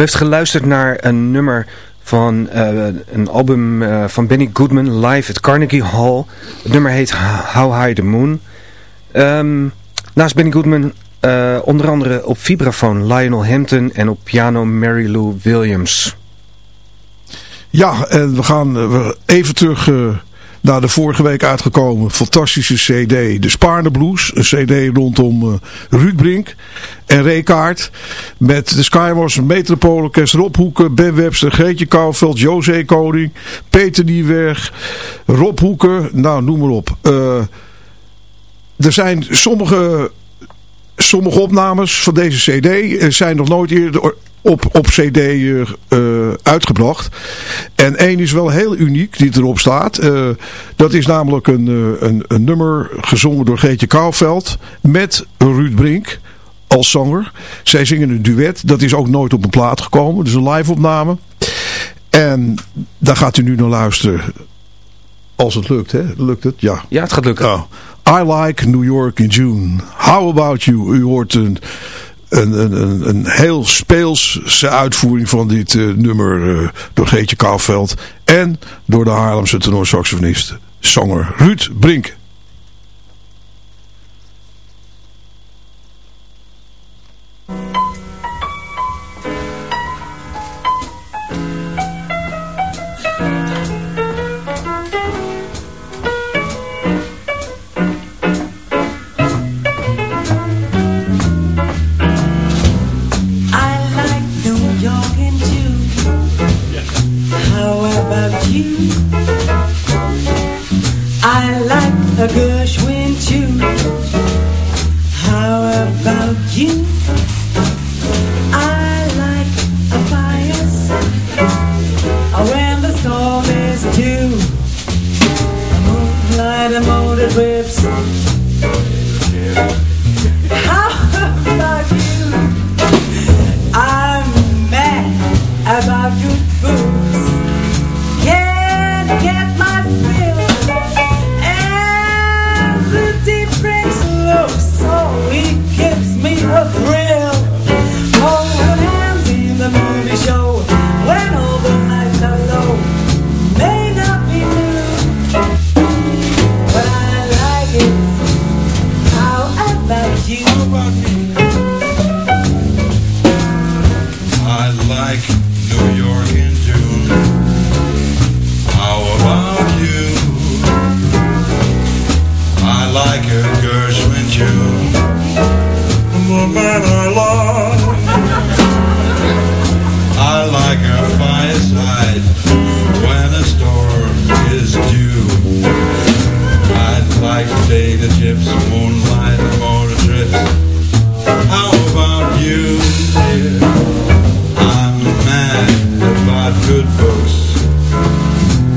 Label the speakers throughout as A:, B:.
A: Heeft geluisterd naar een nummer van uh, een album uh, van Benny Goodman live at Carnegie Hall. Het nummer heet How High the Moon. Um, naast Benny Goodman uh, onder andere op vibrafoon Lionel Hampton en op piano Mary Lou Williams.
B: Ja, en we gaan even terug naar de vorige week uitgekomen fantastische cd. De Spaarne Blues. Een cd rondom uh, Ruud Brink en Rekaart. Met de Skywars, Metropoolorkest, Rob Hoeken, Ben Webster, Greetje Kouwveld, José Koning, Peter Niewerg, Rob Hoeken. Nou, noem maar op. Uh, er zijn sommige sommige opnames van deze cd eh, zijn nog nooit eerder op, op cd uh, uitgebracht. En één is wel heel uniek die erop staat. Uh, dat is namelijk een, een, een, nummer gezongen door Geetje Kouwveld met Ruud Brink als zanger. Zij zingen een duet. Dat is ook nooit op een plaat gekomen. Dus een live opname. En daar gaat u nu naar luisteren. Als het lukt, hè? Lukt het? Ja.
A: Ja, het gaat lukken.
B: I like New York in June. How about you? U hoort een een, een, een heel speelse uitvoering van dit uh, nummer uh, door Geetje Kouwveld en door de Haarlemse tenorsaxofonist, zanger Ruud Brink.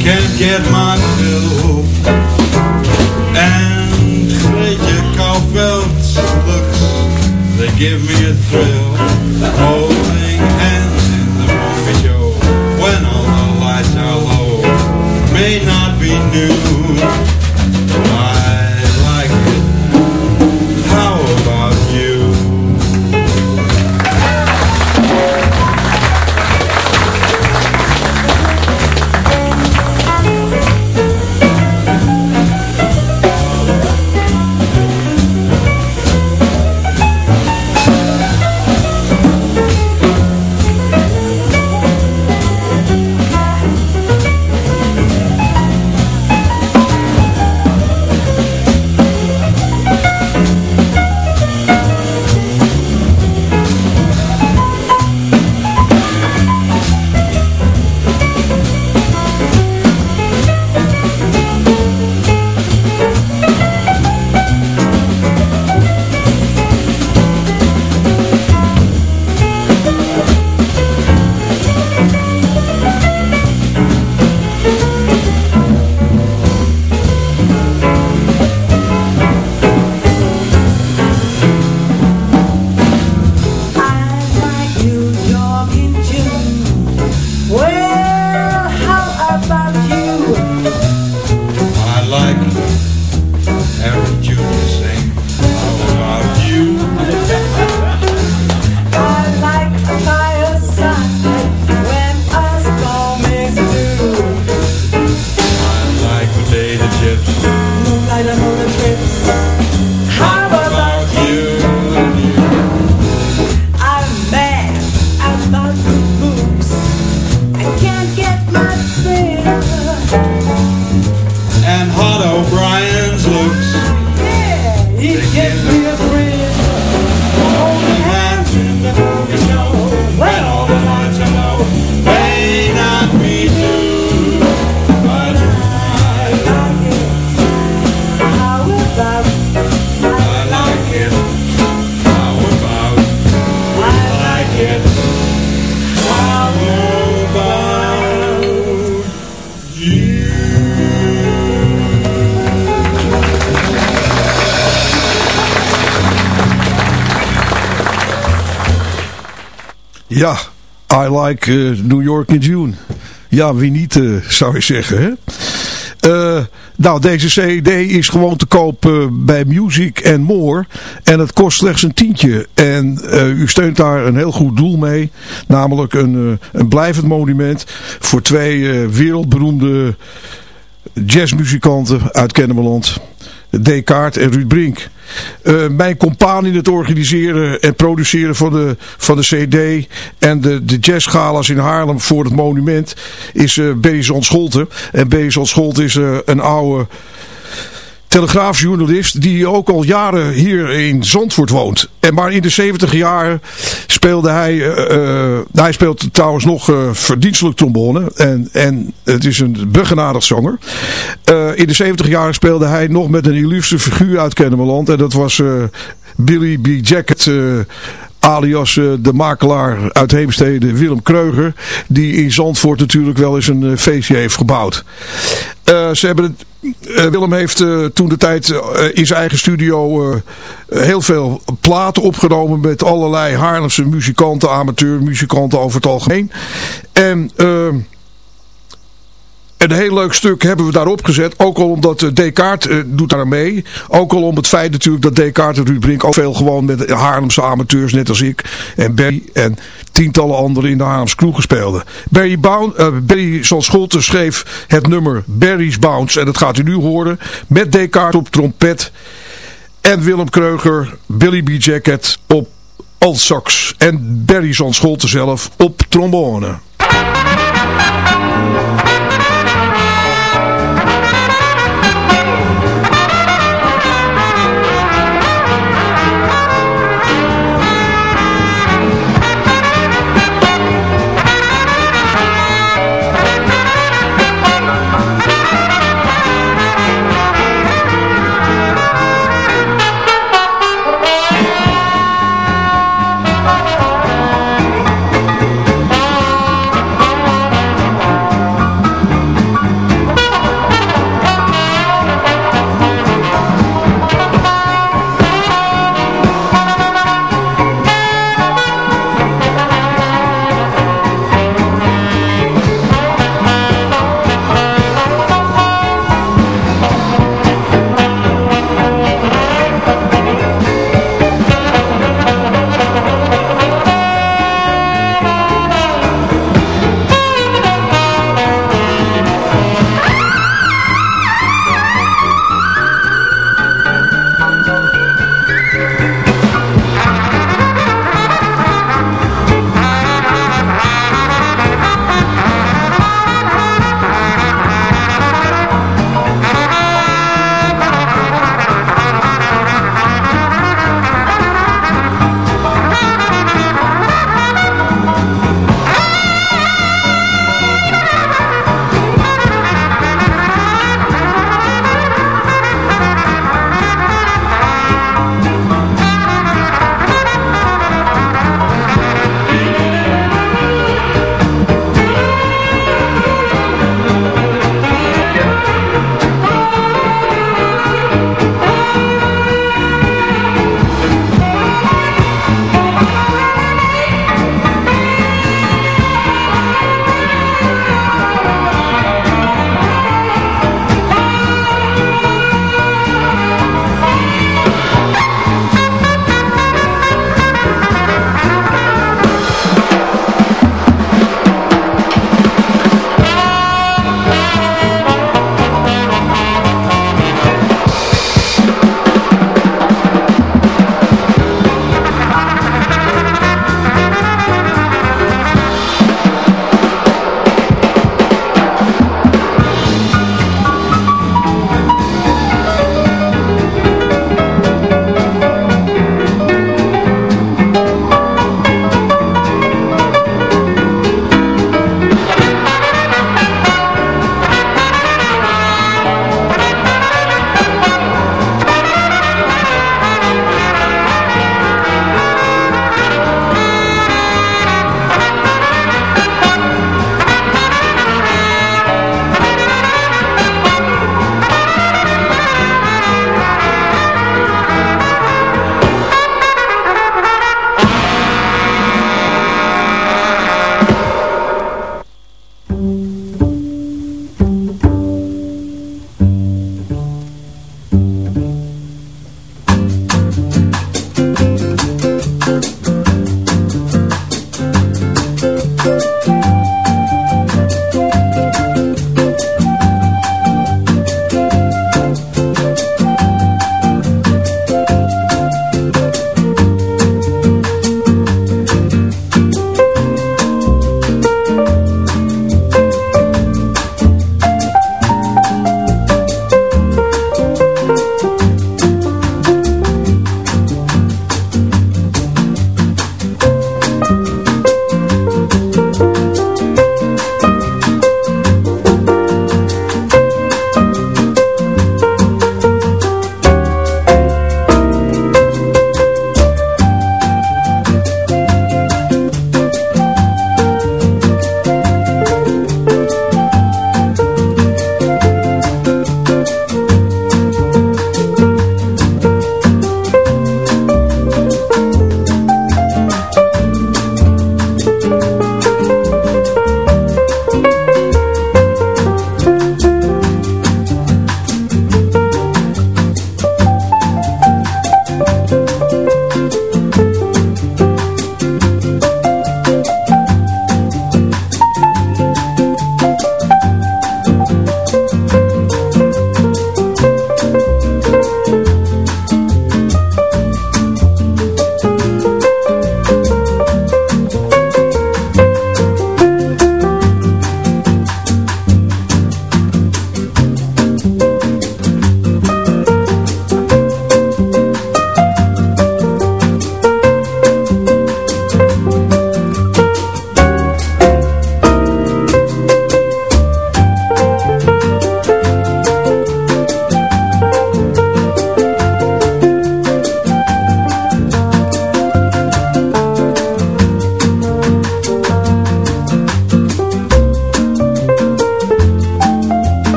C: Can't get my fill.
D: And Greetje Kouwveld's looks they give me a thrill. Holding hands in the movie show. When all the lights are low. May not be new
B: like eh, New York in June. Ja, wie niet, eh, zou je zeggen. Hè? Eh, nou, deze CD is gewoon te koop bij Music and More. En het kost slechts een tientje. En u steunt daar een heel goed doel mee. Namelijk een, een blijvend monument voor twee wereldberoemde jazzmuzikanten uit Kennemerland. Descartes en Ruud Brink. Eh, mijn compaan in het organiseren en produceren van de, van de cd en de, de jazzgalas in Haarlem voor het monument is uh, Berry Scholte. En Berry Scholte is uh, een oude telegraafjournalist die ook al jaren hier in Zandvoort woont. En maar in de 70 jaren speelde hij, uh, hij speelt trouwens nog uh, verdienstelijk trombone en, en het is een begenadigd zanger. In de 70 jaren speelde hij nog met een illustre figuur uit Kennemerland en dat was Billy B. Jacket alias de makelaar uit Heemstede Willem Kreuger die in Zandvoort natuurlijk wel eens een feestje heeft gebouwd. Hebben het, Willem heeft toen de tijd in zijn eigen studio heel veel platen opgenomen met allerlei Haarlemse muzikanten, amateurmuzikanten over het algemeen. En een heel leuk stuk hebben we daarop gezet. Ook al omdat Descartes uh, doet daar mee. Ook al om het feit natuurlijk dat Descartes en Ruud Brink ook veel gewoon met Haarlemse amateurs, net als ik. En Barry en tientallen anderen in de Haarlemse kroegen speelden. Barry, Bound, uh, Barry Sol Scholte schreef het nummer Barry's Bounce. En dat gaat u nu horen. Met Descartes op trompet. En Willem Kreuger, Billy B. Jacket op altsax. En Barry Scholte zelf op trombone.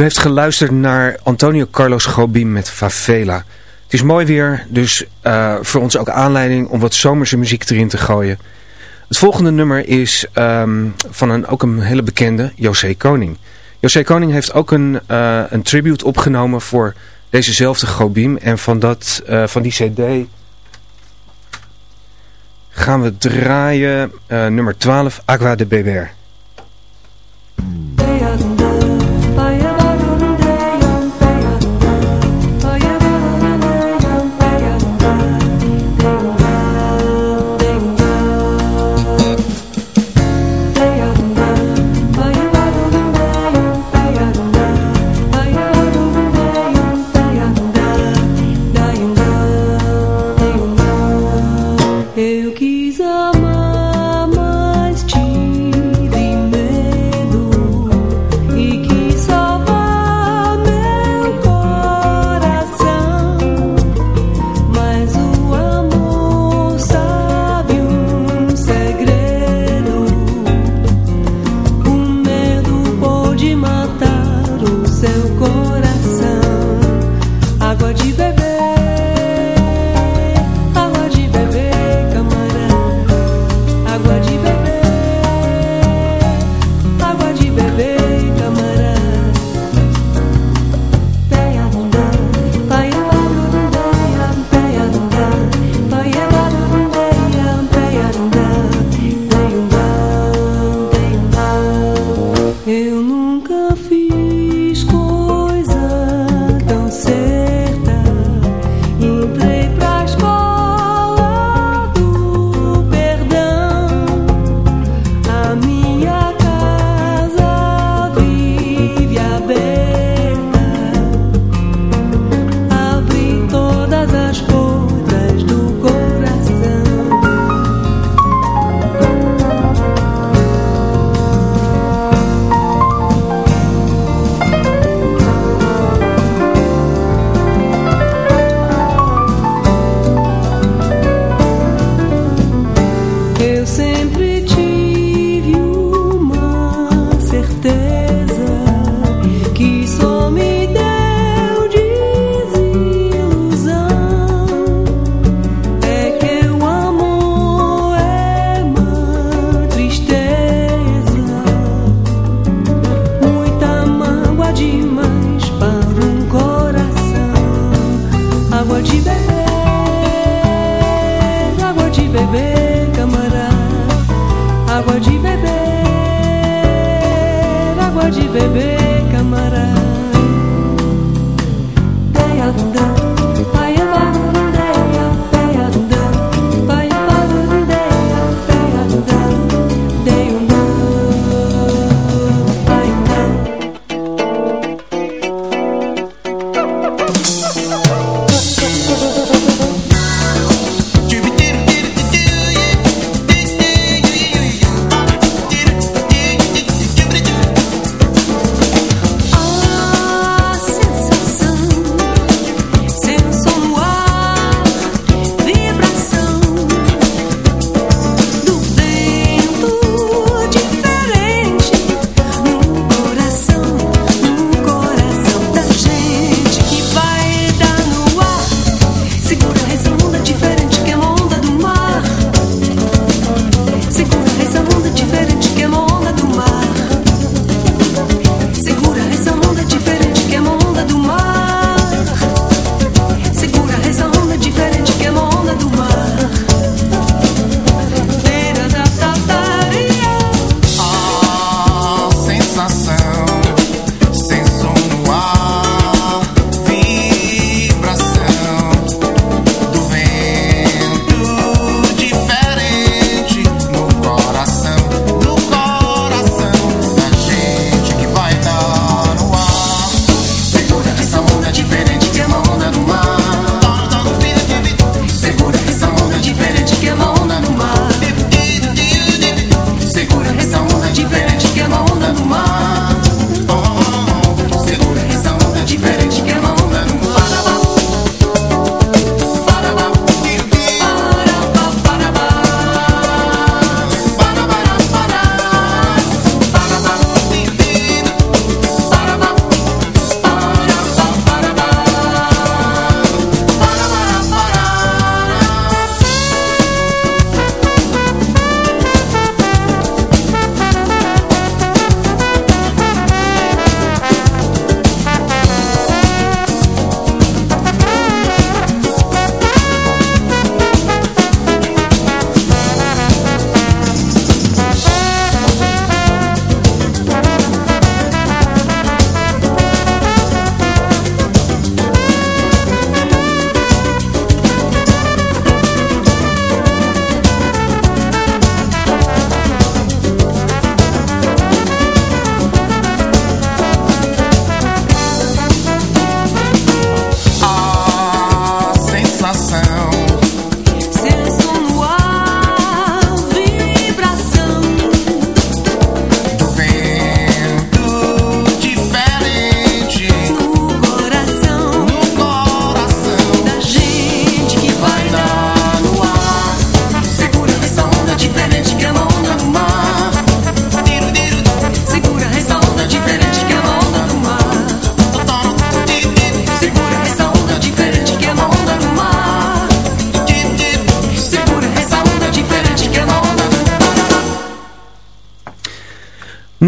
E: U heeft geluisterd naar Antonio Carlos Gobim met Favela. Het is mooi weer, dus uh, voor ons ook aanleiding om wat zomerse muziek erin te gooien. Het volgende nummer is um, van een, ook een hele bekende, José Koning. José Koning heeft ook een, uh, een tribute opgenomen voor dezezelfde Gobim. En van, dat, uh, van die cd gaan we draaien nummer 12, Agua de Beber.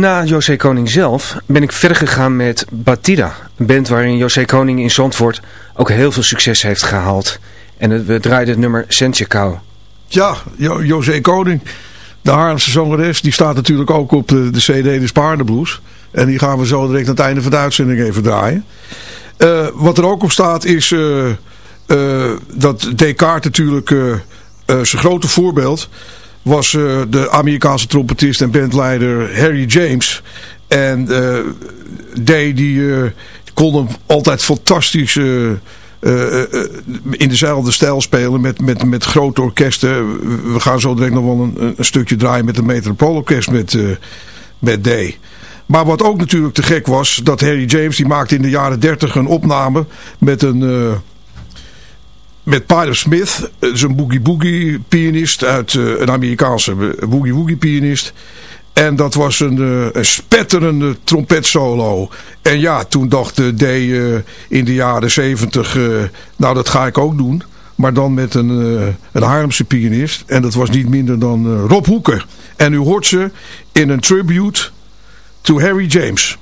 A: Na José Koning zelf ben ik verder gegaan met Batida. Een band waarin José Koning in Zandvoort ook heel veel succes heeft gehaald. En we draaiden het nummer Sentjekau.
B: Ja, jo José Koning, de Haarlemse zangeres, die staat natuurlijk ook op de, de CD De Spaardenblues. En die gaan we zo direct aan het einde van de uitzending even draaien. Eh, wat er ook op staat is eh, eh, dat Descartes natuurlijk zijn grote voorbeeld was eh, de Amerikaanse trompetist en bandleider Harry James. En eh Day die eh, kon hem altijd fantastisch in dezelfde stijl spelen met, met, met grote orkesten. We gaan zo direct nog wel een, een stukje draaien met een Metropoolorkest met, met Day. Maar wat ook natuurlijk te gek was, dat Harry James die maakte in de jaren 30 een opname met een... eh, met Peter Smith, eh, zo'n boogie boogie pianist uit eh, een Amerikaanse eh, boogie woogie pianist. En dat was een, eh, een spetterende trompetsolo. En ja, toen dacht eh, in de jaren 70, eh, nou dat ga ik ook doen. Maar dan met een, eh, een Haarlemse pianist. En dat was niet minder dan eh, Rob Hoeker. En u hoort ze in een tribute to Harry James.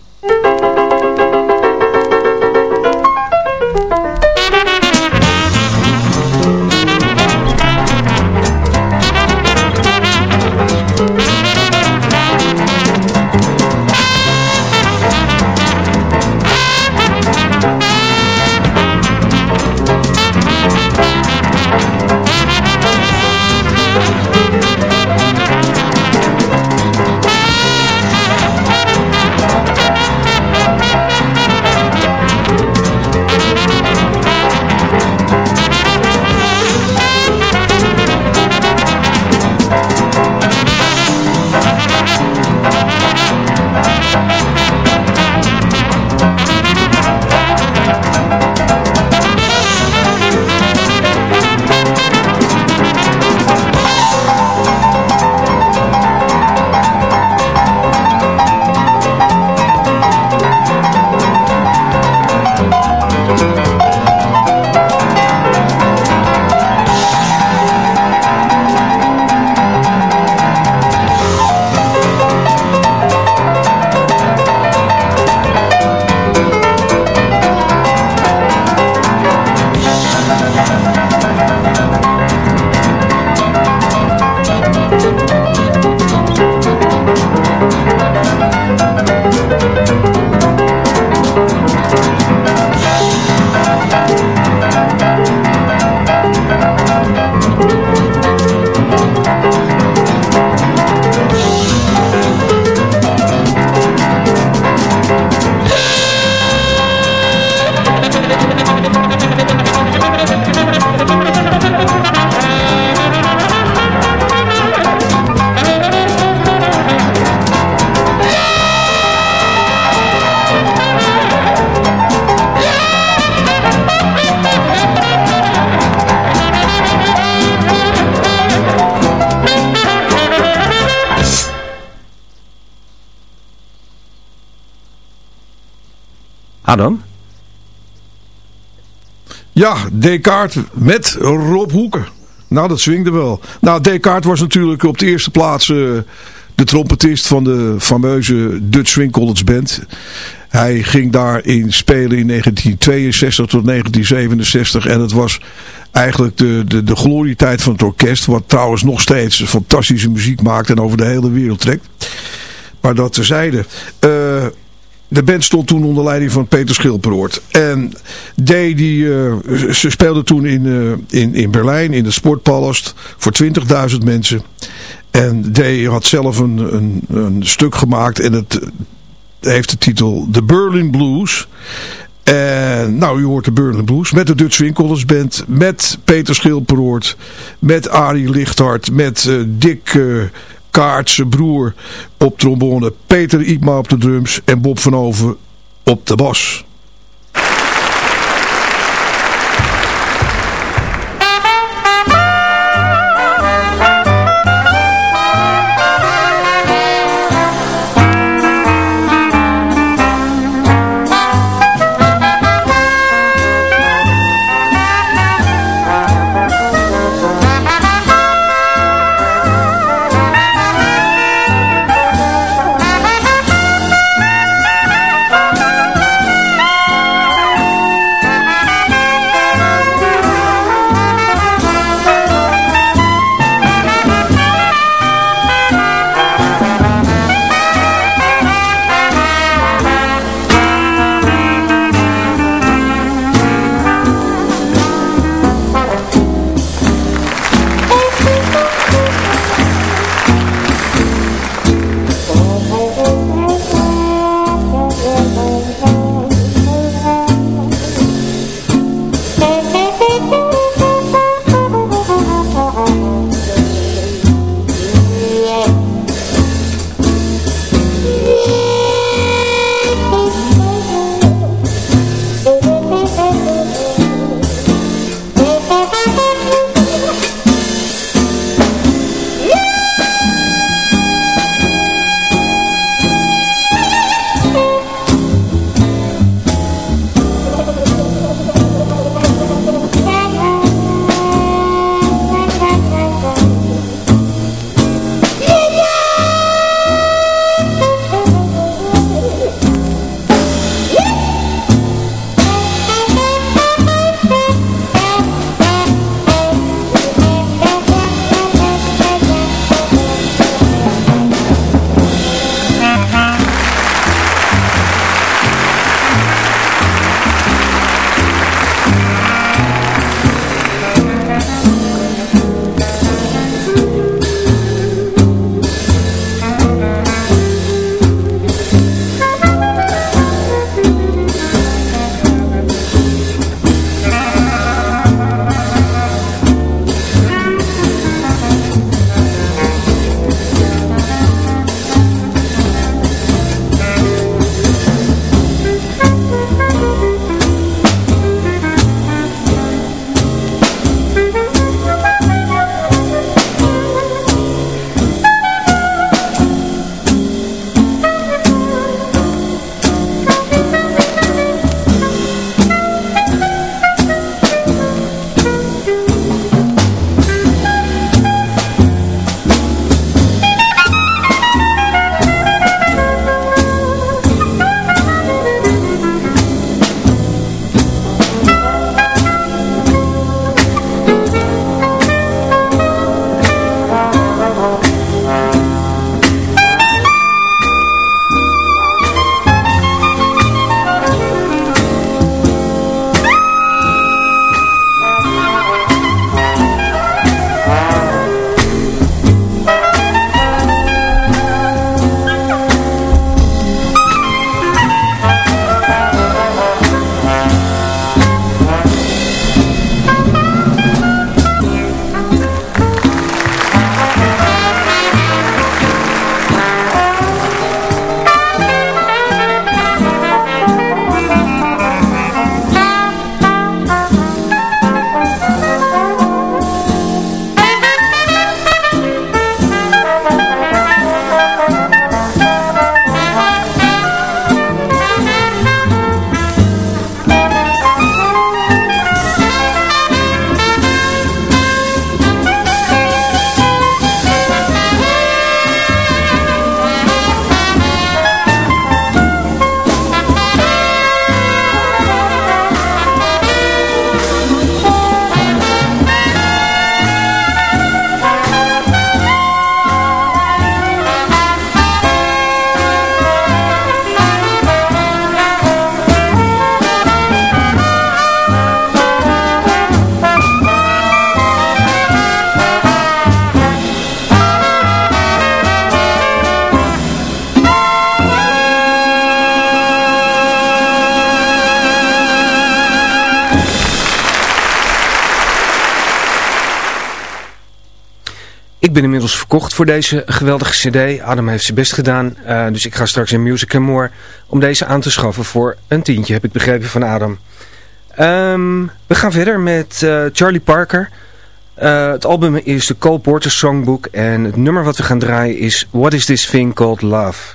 A: Adam?
B: Ja, Descartes met Rob Hoeker. Nou, dat swingde wel. Nou, Descartes was natuurlijk op de eerste plaats eh, de trompetist van de fameuze Dutch Swing College Band. Hij ging daarin spelen in 1962 tot 1967 en het was eigenlijk de, de, de glorietijd van het orkest. Wat trouwens nog steeds fantastische muziek maakt en over de hele wereld trekt. Maar dat terzijde. Eh de band stond toen onder leiding van Peter Schilperoort. En Day, die, eh, ze speelde toen in, eh, in, in Berlijn, in de Sportpalast, voor 20.000 mensen. En Day had zelf een, een, een stuk gemaakt en het heeft de titel The Berlin Blues. En nou, u hoort de Berlin Blues met de Dutch Winkelers Band, met Peter Schilperoort, met Arie Lichthart, met eh, Dick... eh, Kaart, zijn broer op trombone, Peter Iepma op de drums en Bob van Over op de bas.
A: Ik ben inmiddels verkocht voor deze geweldige cd. Adam heeft zijn best gedaan. eh, dus ik ga straks in Music and More om deze aan te schaffen voor een tientje, heb ik begrepen van Adam. Ehm, we gaan verder met eh, Charlie Parker. Eh, het album is de Cole Porter Songbook. En het nummer wat we gaan draaien is What is this thing called love?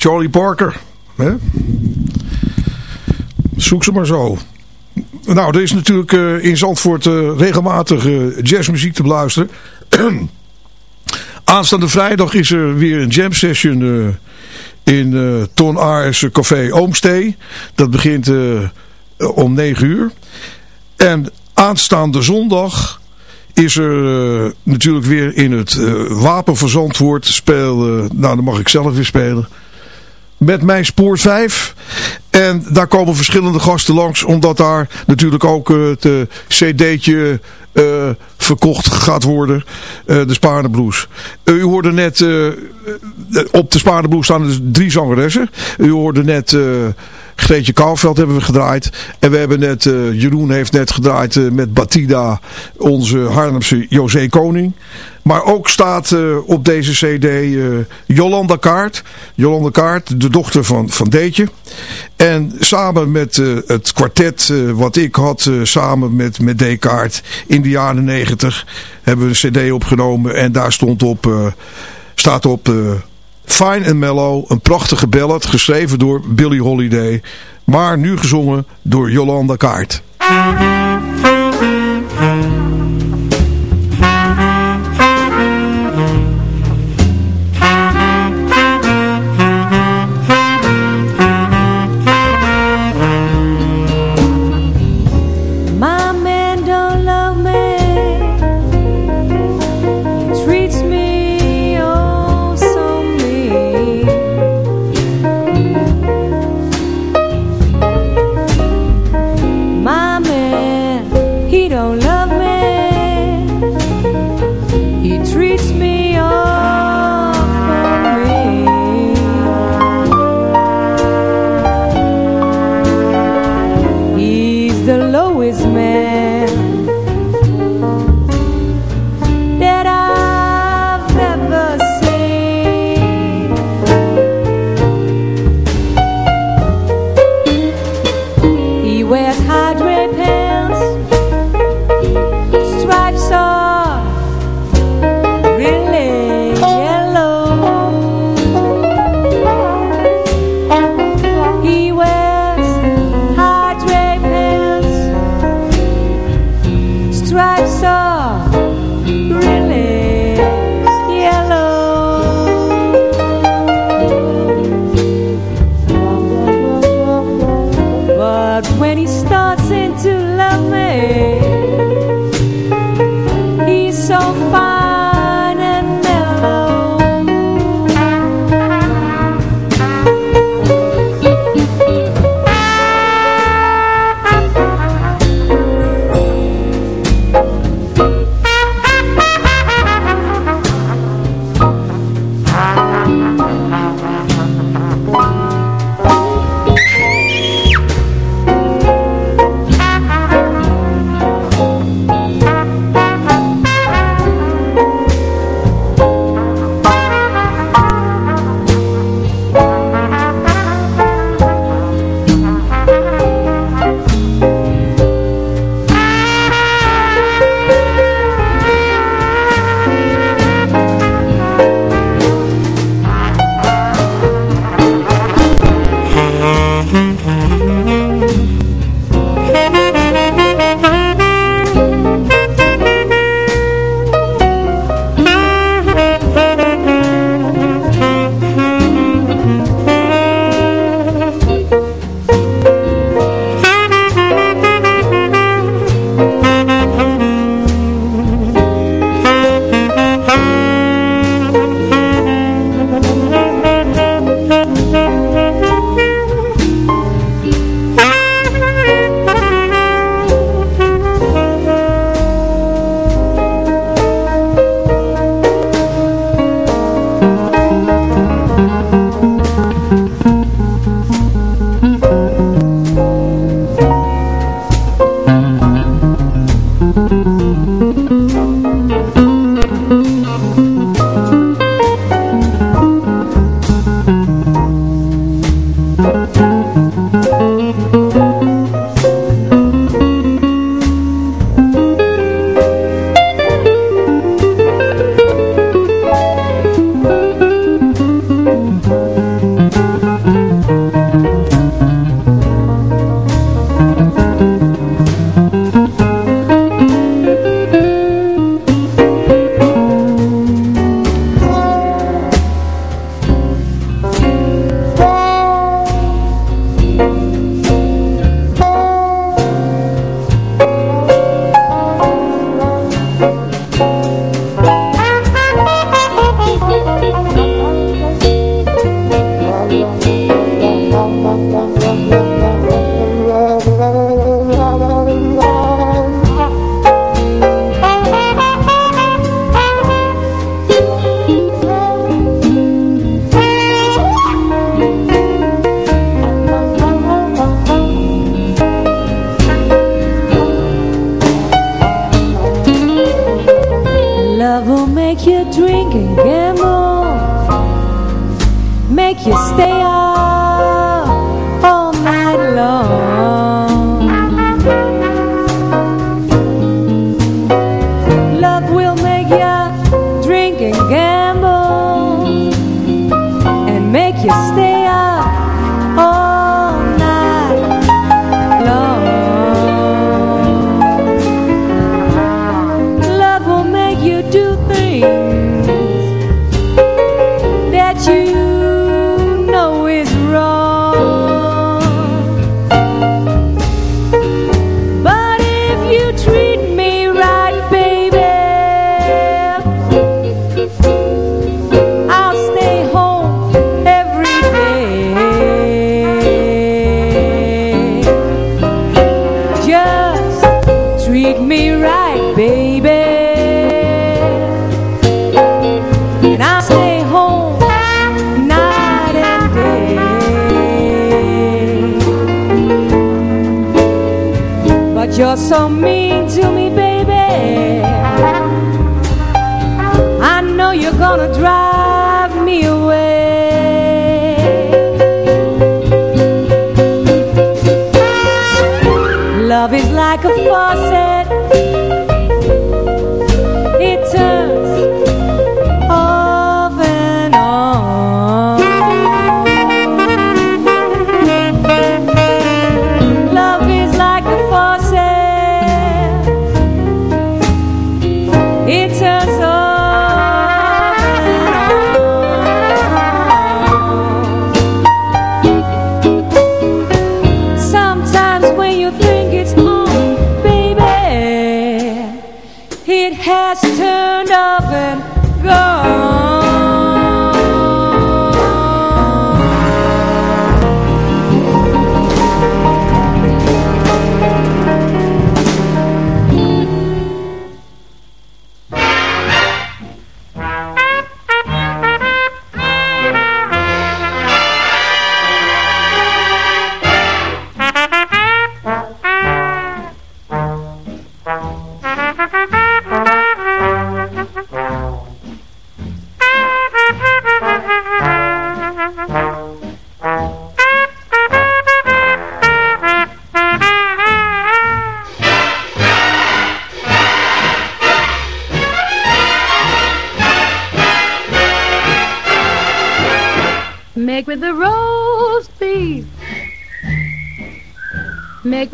B: Charlie Parker. Zoek ze maar zo. Nou, er is natuurlijk eh, in Zandvoort eh, regelmatig eh, jazzmuziek te beluisteren. Aanstaande vrijdag is er weer een jam session in Ton Aars Café Oomstee. Dat begint om 9 uur. En aanstaande zondag is er natuurlijk weer in het eh Wapen van Zandvoort speel... nou, dan mag ik zelf weer spelen met mijn Spoor 5. En daar komen verschillende gasten langs, omdat daar natuurlijk ook eh, het eh, cd'tje eh, verkocht gaat worden. de. Eh, u hoorde net, op de Spaarne Blues staan dus drie zangeressen. U hoorde net... Greetje Kouwveld hebben we gedraaid. En we hebben net, Jeroen heeft net gedraaid met Batida, onze Haarlemse José Koning. Maar ook staat eh, op deze cd eh, Jolanda Kaart. Jolanda Kaart, de dochter van, van Deetje. En samen met eh, het kwartet wat ik had, samen met, met D-Kaart in de jaren negentig, hebben we een cd opgenomen. En daar stond op, staat op... Fine and Mellow, een prachtige ballad, geschreven door Billy Holiday, maar nu gezongen door Jolanda Kaart.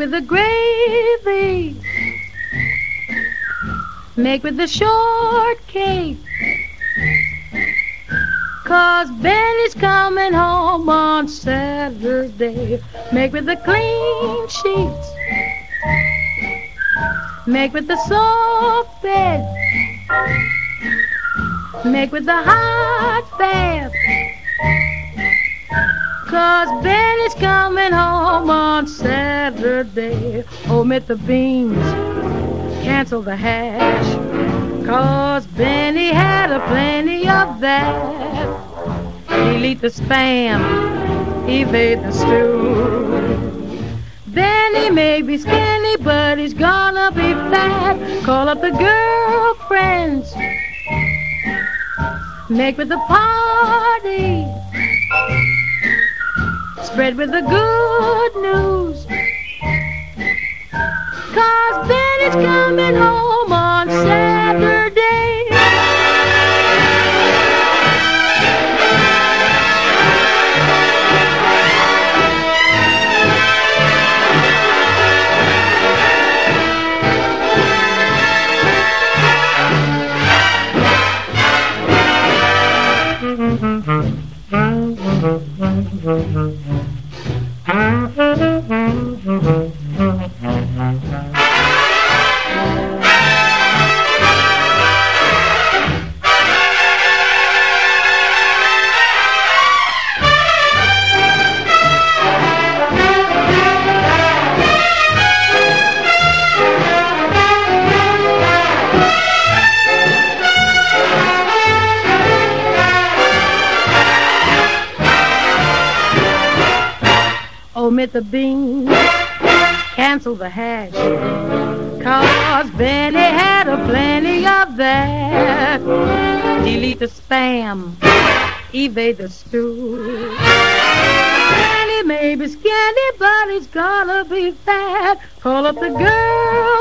F: With the gravy. Make with the shortcake. Cause Benny's coming home on Saturday. Make with the clean sheets. Make with the soft bed. Make with the hot bath. Cause Benny's coming home on Saturday. Omit the beans, cancel the hash. Cause Benny had a plenty of that. Delete the spam, evade the stew. Benny may be skinny, but he's gonna be fat. Call up the girlfriends. Make with the party. Spread with the good news. Cause Benny's coming home on Saturday. The beans, cancel the hash. Cause Benny had a plenty of that. Delete the spam, evade the stew. Benny may be skinny, but he's gonna be fat. Call up the girlfriends.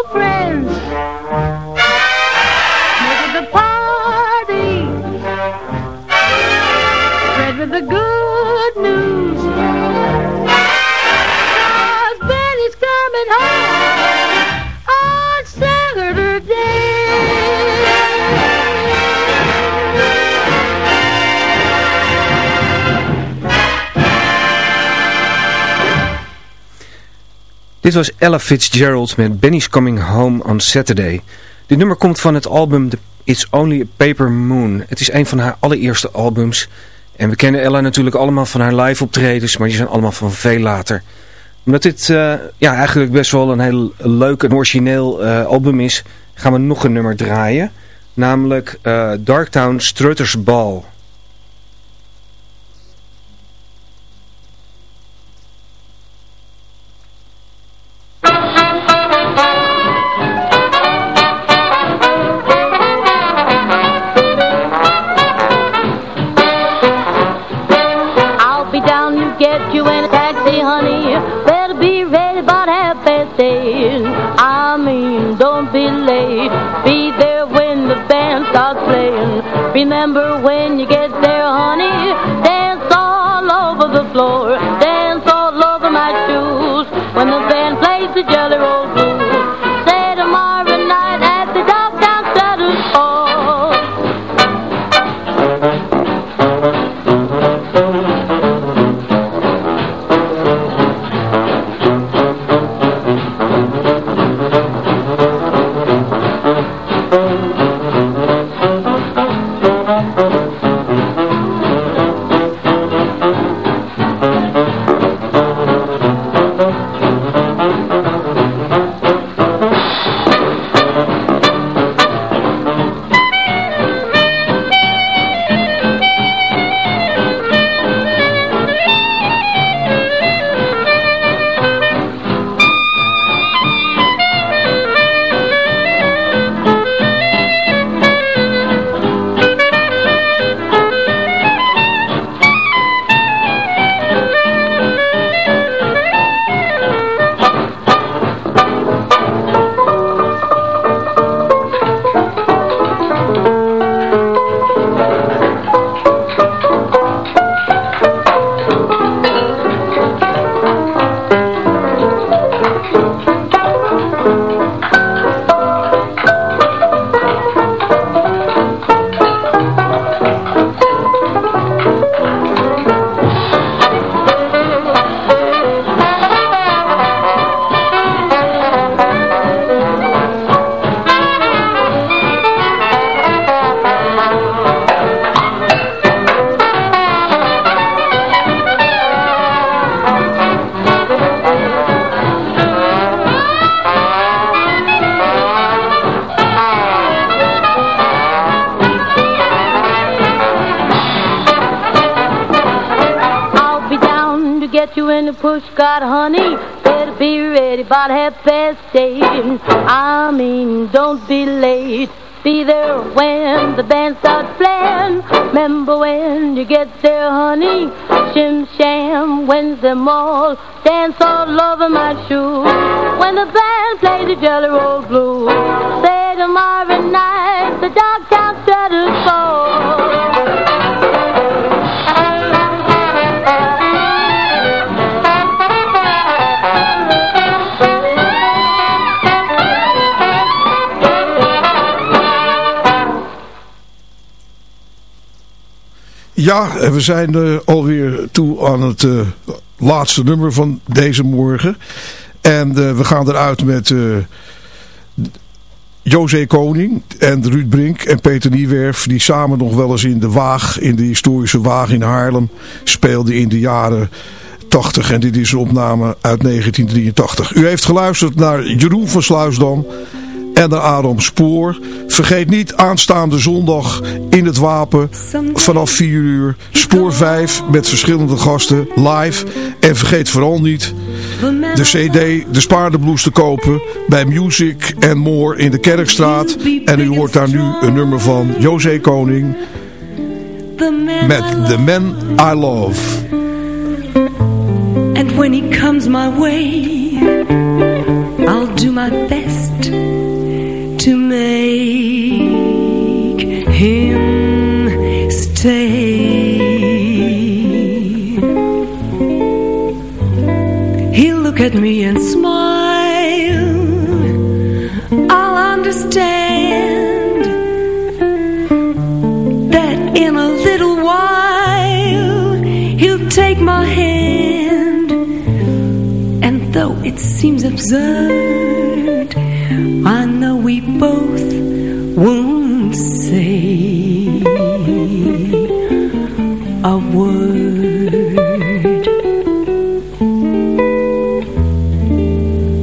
A: Dit was Ella Fitzgerald met Benny's Coming Home on Saturday. Dit nummer komt van het album It's Only a Paper Moon. Het is een van haar allereerste albums. En we kennen Ella natuurlijk allemaal van haar live optredens, maar die zijn allemaal van veel later. Omdat dit uh, ja, eigenlijk best wel een heel leuk en origineel uh, album is, gaan we nog een nummer draaien. Namelijk uh, Darktown Strutters Ball.
G: Remember when you get there, honey, dance all over the floor, dance all over my shoes. When the About have fast days.
B: Ja, we zijn alweer toe aan het uh, laatste nummer van deze morgen. En uh, we gaan eruit met José Koning en Ruud Brink en Peter Niewerf. Die samen nog wel eens in de Waag, in de historische Waag in Haarlem, speelden in de jaren 80. En dit is een opname uit 1983. U heeft geluisterd naar Jeroen van Sluisdam en naar Adam Spoor. Vergeet niet aanstaande zondag in het Wapen vanaf 4 uur. Spoor 5 met verschillende gasten live. En vergeet vooral niet de cd, de Spaardenbloes te kopen bij Music and More in de Kerkstraat. En u hoort daar nu een nummer van José Koning met The Man I Love.
E: When he comes my way, I'll do my best to make him stay. He'll look at me and smile. I'll understand that in a little while he'll take my hand. And though it seems absurd, I we both won't say a word.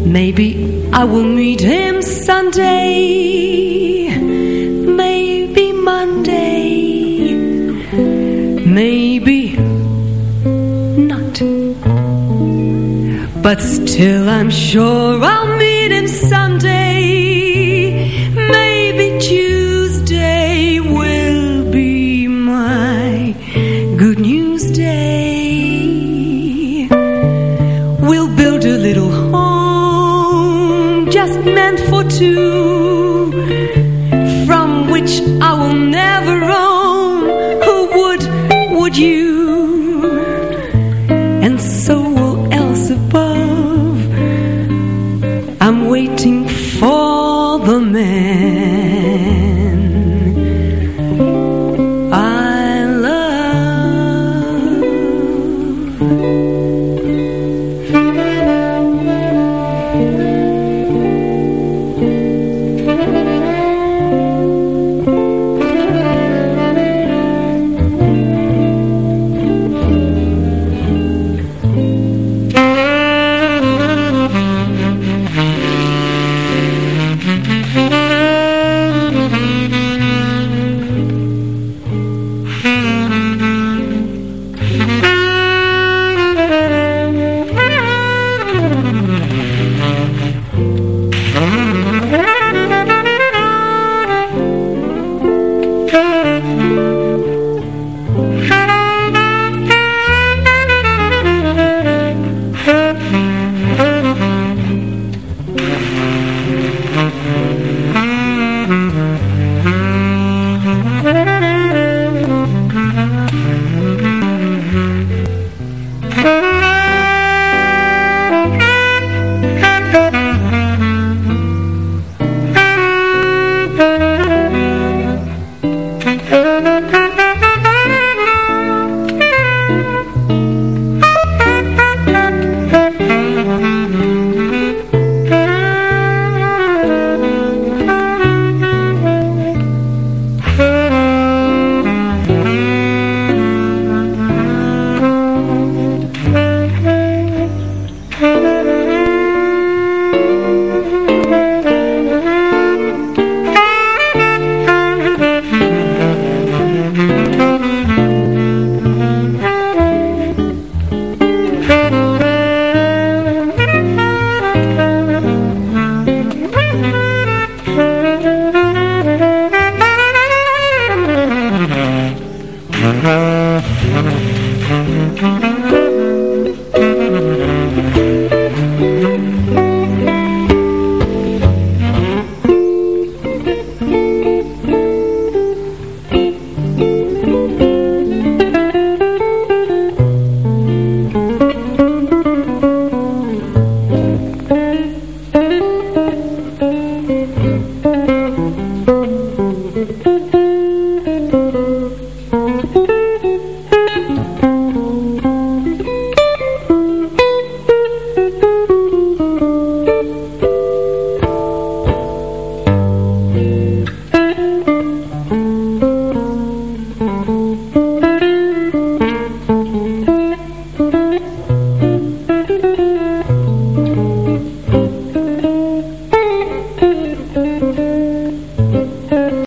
E: Maybe I will meet him Sunday Maybe Monday Maybe not But still I'm sure I'll meet him someday